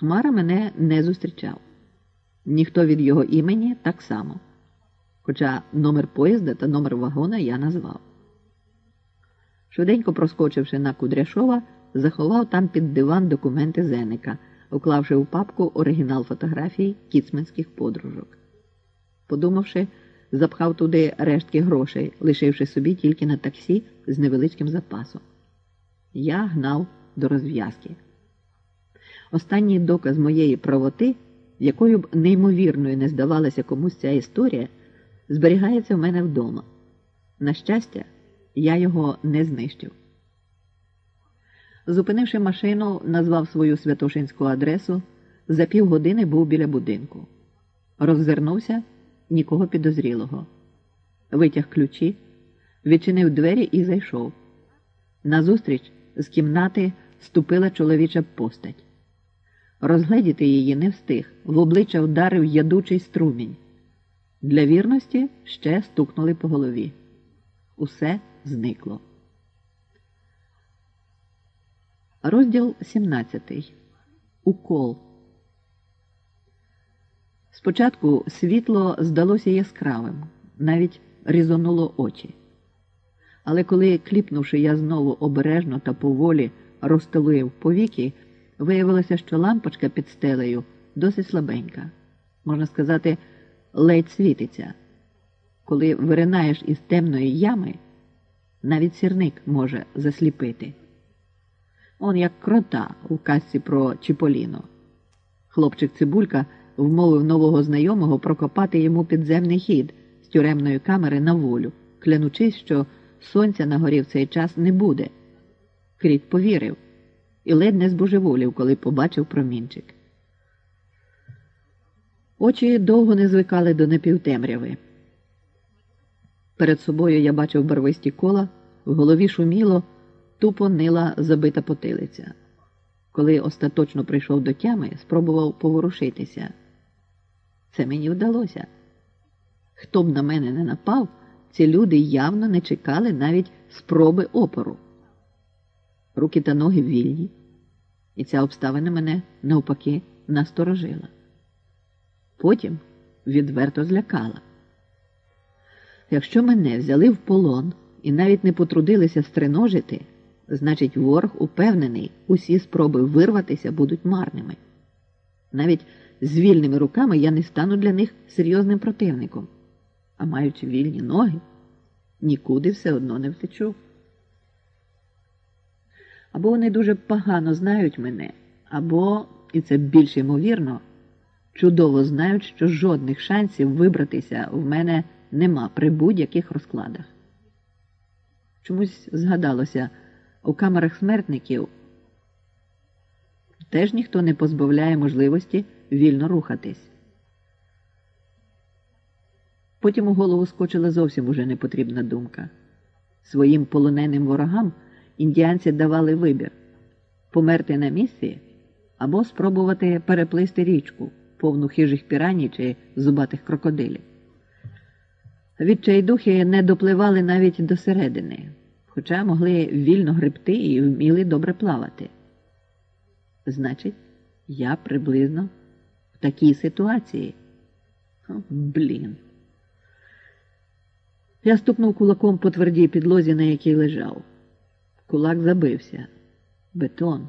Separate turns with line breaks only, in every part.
Хмара мене не зустрічав. Ніхто від його імені так само. Хоча номер поїзда та номер вагона я назвав. Швиденько проскочивши на Кудряшова, заховав там під диван документи Зеника, уклавши у папку оригінал фотографій кіцменських подружок. Подумавши, запхав туди рештки грошей, лишивши собі тільки на таксі з невеличким запасом. Я гнав до розв'язки. Останній доказ моєї правоти, якою б неймовірною не здавалася комусь ця історія, зберігається в мене вдома. На щастя, я його не знищив. Зупинивши машину, назвав свою святошинську адресу, за півгодини був біля будинку. Роззирнувся нікого підозрілого. Витяг ключі, відчинив двері і зайшов. Назустріч з кімнати ступила чоловіча постать. Розгледіти її не встиг, в обличчя вдарив ядучий струмінь. Для вірності ще стукнули по голові. Усе зникло. Розділ 17. Укол. Спочатку світло здалося яскравим, навіть різонуло очі. Але коли, кліпнувши, я знову обережно та поволі розстелуїв повіки, виявилося, що лампочка під стелею досить слабенька, можна сказати, ледь світиться. Коли виринаєш із темної ями, навіть сірник може засліпити. Он як крота у казці про Чіполіно. Хлопчик Цибулька вмовив нового знайомого прокопати йому підземний хід з тюремної камери на волю, клянучись, що сонця на горі в цей час не буде. Кріт повірив і ледь не збожеволів, коли побачив промінчик. Очі довго не звикали до напівтемряви. Перед собою я бачив барвисті кола, в голові шуміло, тупо нила забита потилиця. Коли остаточно прийшов до тями, спробував поворушитися. Це мені вдалося. Хто б на мене не напав, ці люди явно не чекали навіть спроби опору. Руки та ноги вільні, і ця обставина мене навпаки насторожила. Потім відверто злякала. Якщо мене взяли в полон і навіть не потрудилися стриножити, значить, ворог упевнений, усі спроби вирватися будуть марними. Навіть з вільними руками я не стану для них серйозним противником, а маючи вільні ноги, нікуди все одно не втечу. Або вони дуже погано знають мене, або, і це більш ймовірно, чудово знають, що жодних шансів вибратися в мене нема при будь-яких розкладах. Чомусь згадалося, у камерах смертників теж ніхто не позбавляє можливості вільно рухатись. Потім у голову скочила зовсім уже непотрібна думка. Своїм полоненим ворогам індіанці давали вибір померти на місці або спробувати переплисти річку, повну хижих піраній чи зубатих крокодилів. Відчайдухи не допливали навіть до середини, хоча могли вільно гребти і вміли добре плавати. Значить, я приблизно в такій ситуації. О, блін. Я стукнув кулаком по твердій підлозі, на якій лежав. Кулак забився. Бетон.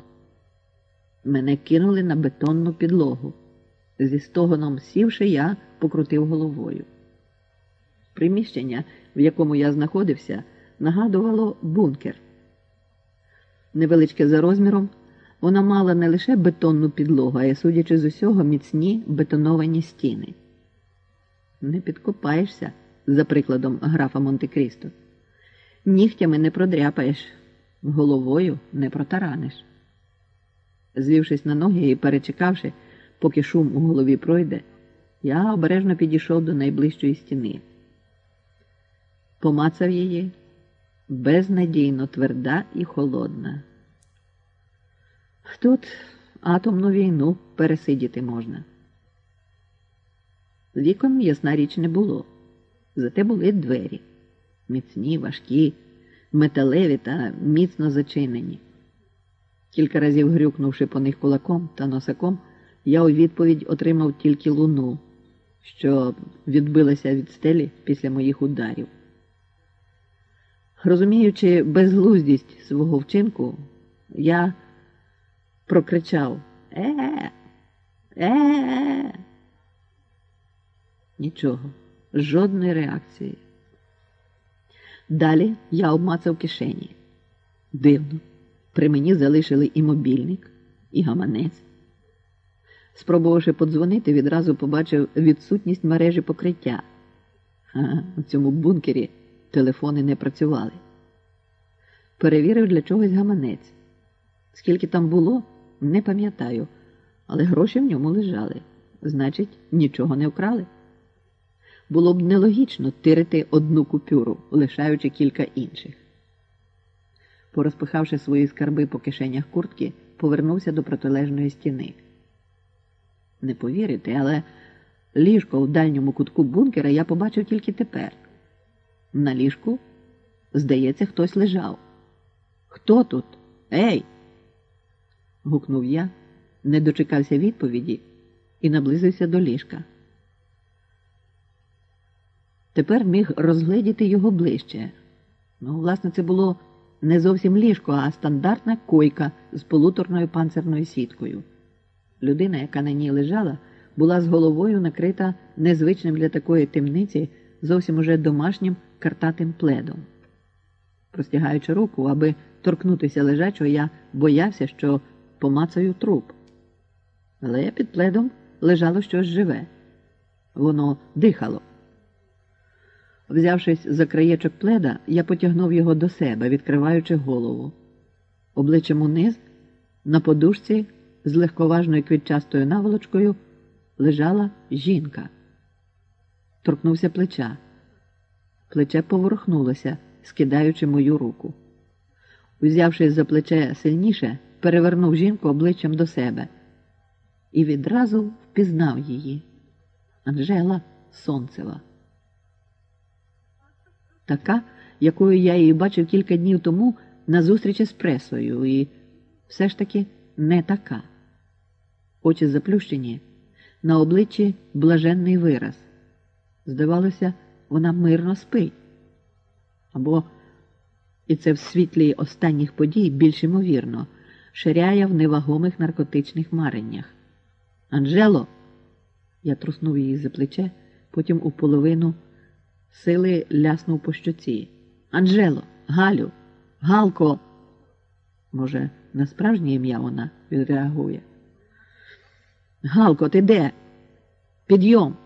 Мене кинули на бетонну підлогу. Зі стогоном сівши, я покрутив головою. Приміщення, в якому я знаходився, нагадувало бункер. Невеличке за розміром, вона мала не лише бетонну підлогу, а й, судячи з усього, міцні бетоновані стіни. Не підкопаєшся, за прикладом графа Монте-Крісто. Нігтями не продряпаєш, головою не протараниш. Звівшись на ноги і перечекавши, поки шум у голові пройде, я обережно підійшов до найближчої стіни. Помацав її безнадійно тверда і холодна. Тут атомну війну пересидіти можна. Вікон, ясна річ, не було, зате були двері міцні, важкі, металеві та міцно зачинені. Кілька разів грюкнувши по них кулаком та носаком, я у відповідь отримав тільки луну, що відбилася від стелі після моїх ударів. Розуміючи безглуздість свого вчинку, я прокричав Е. Е. Нічого, жодної реакції. Далі я обмацав кишені. Дивно, при мені залишили і мобільник, і гаманець. Спробувавши подзвонити, відразу побачив відсутність мережі покриття. А у цьому бункері телефони не працювали. Перевірив для чогось гаманець. Скільки там було, не пам'ятаю, але гроші в ньому лежали. Значить, нічого не вкрали. Було б нелогічно тирити одну купюру, лишаючи кілька інших. Порозпихавши свої скарби по кишенях куртки, повернувся до протилежної стіни. Не повірите, але ліжко в дальньому кутку бункера я побачив тільки тепер. На ліжку, здається, хтось лежав. Хто тут? Ей? гукнув я, не дочекався відповіді і наблизився до ліжка. Тепер міг розгледіти його ближче. Ну, власне, це було не зовсім ліжко, а стандартна койка з полуторною панцирною сіткою. Людина, яка на ній лежала, була з головою накрита незвичним для такої темниці зовсім уже домашнім картатим пледом. Простягаючи руку, аби торкнутися лежачого, я боявся, що помацаю труп. Але під пледом лежало щось живе. Воно дихало. Взявшись за краєчок пледа, я потягнув його до себе, відкриваючи голову. Обличчям униз, на подушці з легковажною квітчастою наволочкою лежала жінка. Торкнувся плеча. Плече поворухнулося, скидаючи мою руку. Узявшись за плече сильніше, перевернув жінку обличчям до себе і відразу впізнав її. Анжела Сонцева така, якою я її бачив кілька днів тому на зустрічі з пресою, і все ж таки не така. Очі заплющені, на обличчі блаженний вираз. Здавалося, вона мирно спить. Або, і це в світлі останніх подій більш ймовірно, ширяє в невагомих наркотичних мареннях. Анжело, я труснув її за плече, потім у половину сили ляснув по щоці. Анжело, Галю, Галко. Може, на справжнє ім'я вона відреагує. Галко, ти де? Підйом.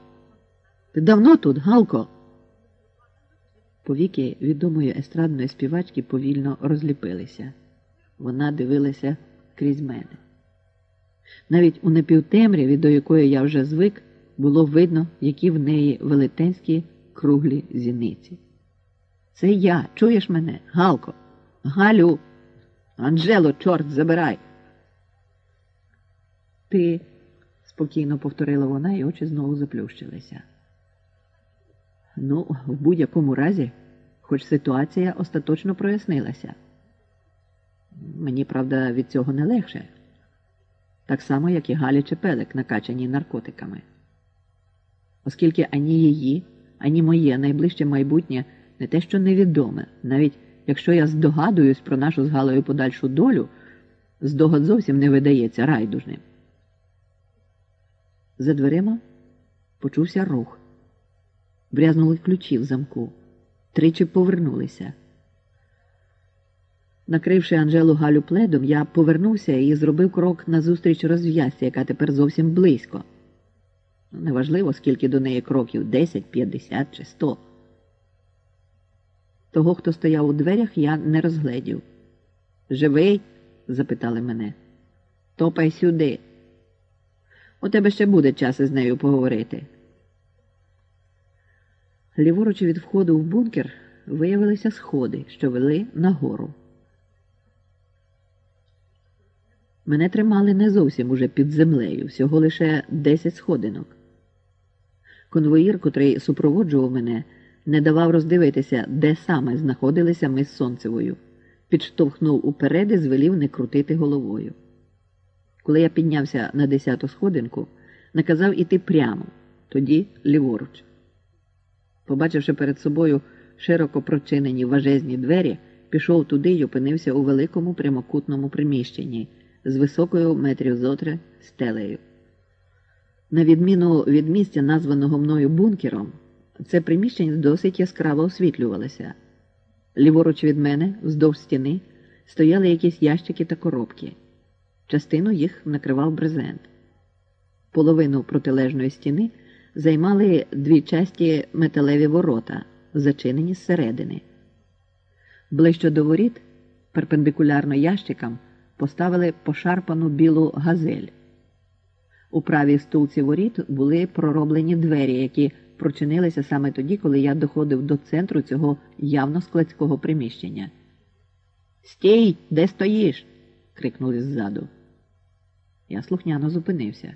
Ти давно тут, Галко? Повіки відомої естрадної співачки повільно розліпилися. Вона дивилася крізь мене. Навіть у напівтемряві, до якої я вже звик, було видно, які в неї велетенські круглі зіниці. Це я, чуєш мене, Галко? Галю, Анжело, чорт забирай. Ти, спокійно повторила вона, і очі знову заплющилися. Ну, в будь-якому разі, хоч ситуація остаточно прояснилася. Мені, правда, від цього не легше, так само, як і Галі Чепелик, накачані наркотиками, оскільки ані її ані моє найближче майбутнє не те, що невідоме, навіть якщо я здогадуюсь про нашу з Галою подальшу долю, здогад зовсім не видається райдужним. За дверима почувся рух. Брязнули ключі в замку, тричі повернулися. Накривши Анжелу Галю пледом, я повернувся і зробив крок назустріч розв'язці, яка тепер зовсім близько. Неважливо, скільки до неї кроків 10, 50 чи 100. Того, хто стояв у дверях, я не розгледів. Живий? запитали мене. Топай сюди. У тебе ще буде час із нею поговорити. Ліворуч від входу в бункер виявилися сходи, що вели нагору. Мене тримали не зовсім уже під землею, всього лише 10 сходинок. Конвоїр, котрий супроводжував мене, не давав роздивитися, де саме знаходилися ми з Сонцевою, підштовхнув уперед і звелів не крутити головою. Коли я піднявся на десяту сходинку, наказав іти прямо, тоді ліворуч. Побачивши перед собою широко прочинені важезні двері, пішов туди й опинився у великому прямокутному приміщенні з високою метрів зотри стелею. На відміну від місця, названого мною бункером, це приміщення досить яскраво освітлювалося. Ліворуч від мене, вздовж стіни, стояли якісь ящики та коробки. Частину їх накривав брезент. Половину протилежної стіни займали дві часті металеві ворота, зачинені зсередини. Ближче до воріт, перпендикулярно ящикам, поставили пошарпану білу газель. У правій стулці воріт були пророблені двері, які прочинилися саме тоді, коли я доходив до центру цього явно складського приміщення. Стій, де стоїш? крикнули ззаду. Я слухняно зупинився.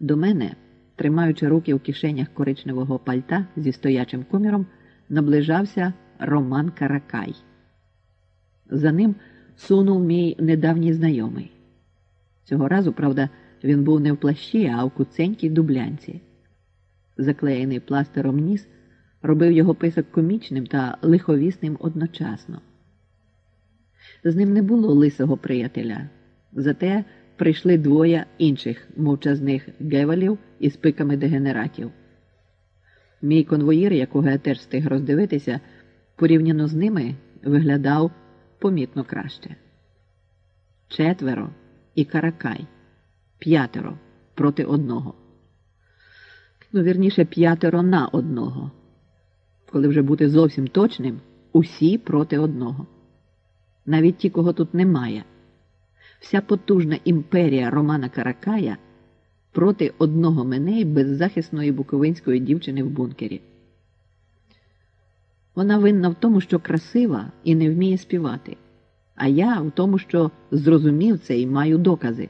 До мене, тримаючи руки в кишенях коричневого пальта зі стоячим коміром, наближався Роман Каракай. За ним сунув мій недавній знайомий. Цього разу, правда, він був не в плащі, а в куценькій дублянці. Заклеєний пластером ніс робив його писок комічним та лиховісним одночасно. З ним не було лисого приятеля, зате прийшли двоє інших мовчазних гевалів із пиками дегенератів. Мій конвоїр, якого я теж встиг роздивитися, порівняно з ними виглядав помітно краще. Четверо і каракай, п'ятеро проти одного. Ну, вірніше, п'ятеро на одного. Коли вже бути зовсім точним, усі проти одного. Навіть ті, кого тут немає. Вся потужна імперія Романа Каракая проти одного мене й беззахисної буковинської дівчини в бункері. Вона винна в тому, що красива і не вміє співати, а я в тому, що зрозумів це і маю докази.